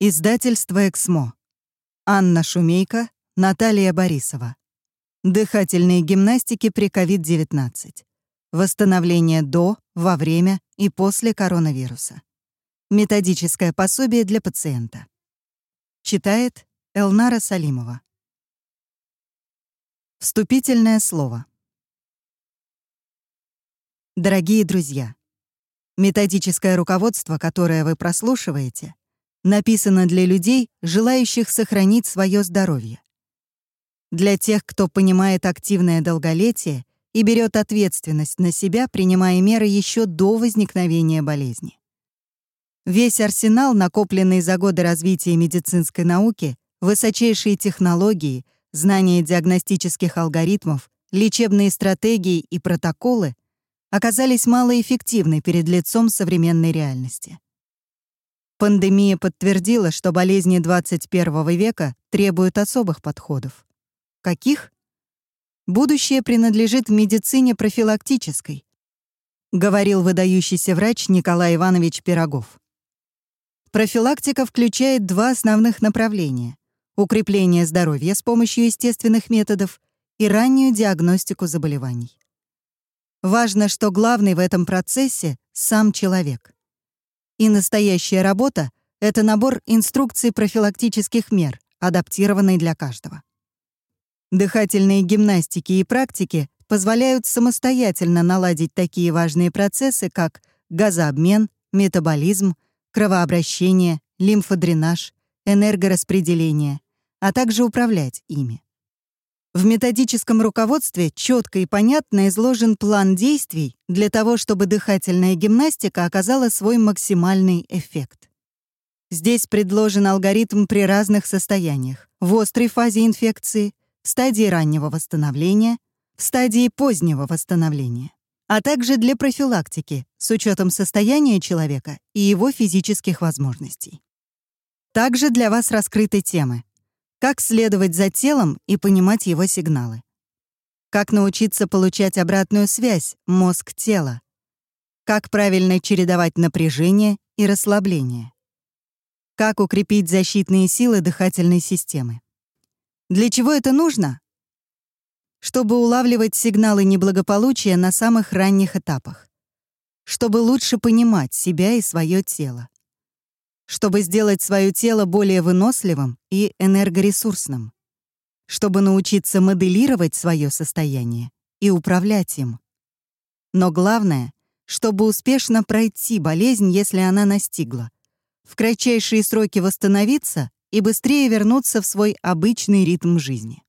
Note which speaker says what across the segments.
Speaker 1: Издательство «Эксмо». Анна Шумейко, Наталья Борисова. Дыхательные гимнастики при COVID-19. Восстановление до, во время и после коронавируса. Методическое пособие для пациента. Читает Элнара Салимова. Вступительное слово. Дорогие друзья, методическое руководство, которое вы прослушиваете, написано для людей, желающих сохранить свое здоровье. Для тех, кто понимает активное долголетие и берет ответственность на себя, принимая меры еще до возникновения болезни. Весь арсенал, накопленный за годы развития медицинской науки, высочайшие технологии, знания диагностических алгоритмов, лечебные стратегии и протоколы оказались малоэффективны перед лицом современной реальности. Пандемия подтвердила, что болезни 21 века требуют особых подходов. Каких? Будущее принадлежит медицине профилактической, говорил выдающийся врач Николай Иванович Пирогов. Профилактика включает два основных направления — укрепление здоровья с помощью естественных методов и раннюю диагностику заболеваний. Важно, что главный в этом процессе — сам человек. И настоящая работа — это набор инструкций профилактических мер, адаптированный для каждого. Дыхательные гимнастики и практики позволяют самостоятельно наладить такие важные процессы, как газообмен, метаболизм, кровообращение, лимфодренаж, энергораспределение, а также управлять ими. В методическом руководстве четко и понятно изложен план действий для того, чтобы дыхательная гимнастика оказала свой максимальный эффект. Здесь предложен алгоритм при разных состояниях — в острой фазе инфекции, в стадии раннего восстановления, в стадии позднего восстановления, а также для профилактики с учетом состояния человека и его физических возможностей. Также для вас раскрыты темы как следовать за телом и понимать его сигналы? Как научиться получать обратную связь мозг-тело? Как правильно чередовать напряжение и расслабление? Как укрепить защитные силы дыхательной системы? Для чего это нужно? Чтобы улавливать сигналы неблагополучия на самых ранних этапах. Чтобы лучше понимать себя и свое тело чтобы сделать свое тело более выносливым и энергоресурсным, чтобы научиться моделировать свое состояние и управлять им. Но главное, чтобы успешно пройти болезнь, если она настигла, в кратчайшие сроки восстановиться и быстрее вернуться в свой обычный ритм жизни.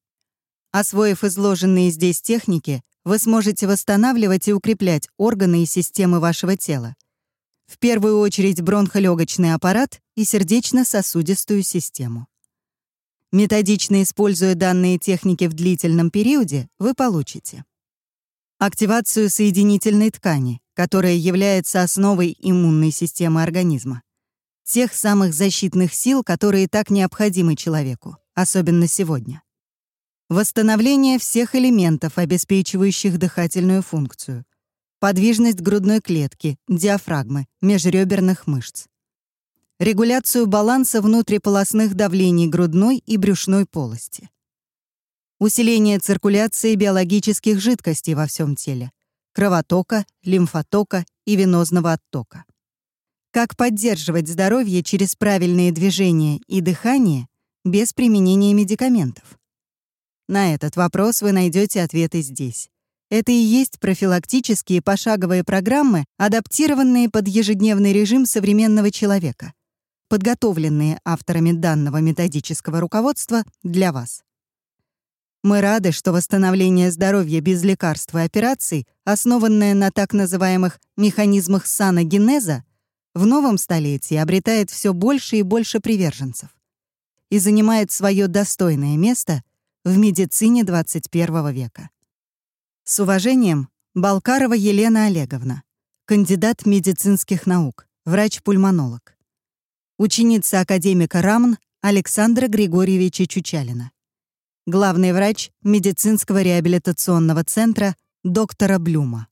Speaker 1: Освоив изложенные здесь техники, вы сможете восстанавливать и укреплять органы и системы вашего тела, в первую очередь бронхолегочный аппарат и сердечно-сосудистую систему. Методично используя данные техники в длительном периоде, вы получите активацию соединительной ткани, которая является основой иммунной системы организма, тех самых защитных сил, которые так необходимы человеку, особенно сегодня. Восстановление всех элементов, обеспечивающих дыхательную функцию, подвижность грудной клетки, диафрагмы, межреберных мышц. Регуляцию баланса внутриполосных давлений грудной и брюшной полости. Усиление циркуляции биологических жидкостей во всем теле, кровотока, лимфотока и венозного оттока. Как поддерживать здоровье через правильные движения и дыхание без применения медикаментов? На этот вопрос вы найдете ответы здесь. Это и есть профилактические пошаговые программы, адаптированные под ежедневный режим современного человека, подготовленные авторами данного методического руководства для вас. Мы рады, что восстановление здоровья без лекарств и операций, основанное на так называемых механизмах саногенеза, в новом столетии обретает все больше и больше приверженцев и занимает свое достойное место в медицине 21 века. С уважением, Балкарова Елена Олеговна, кандидат медицинских наук, врач-пульмонолог. Ученица академика РАМН Александра Григорьевича Чучалина. Главный врач медицинского реабилитационного центра доктора Блюма.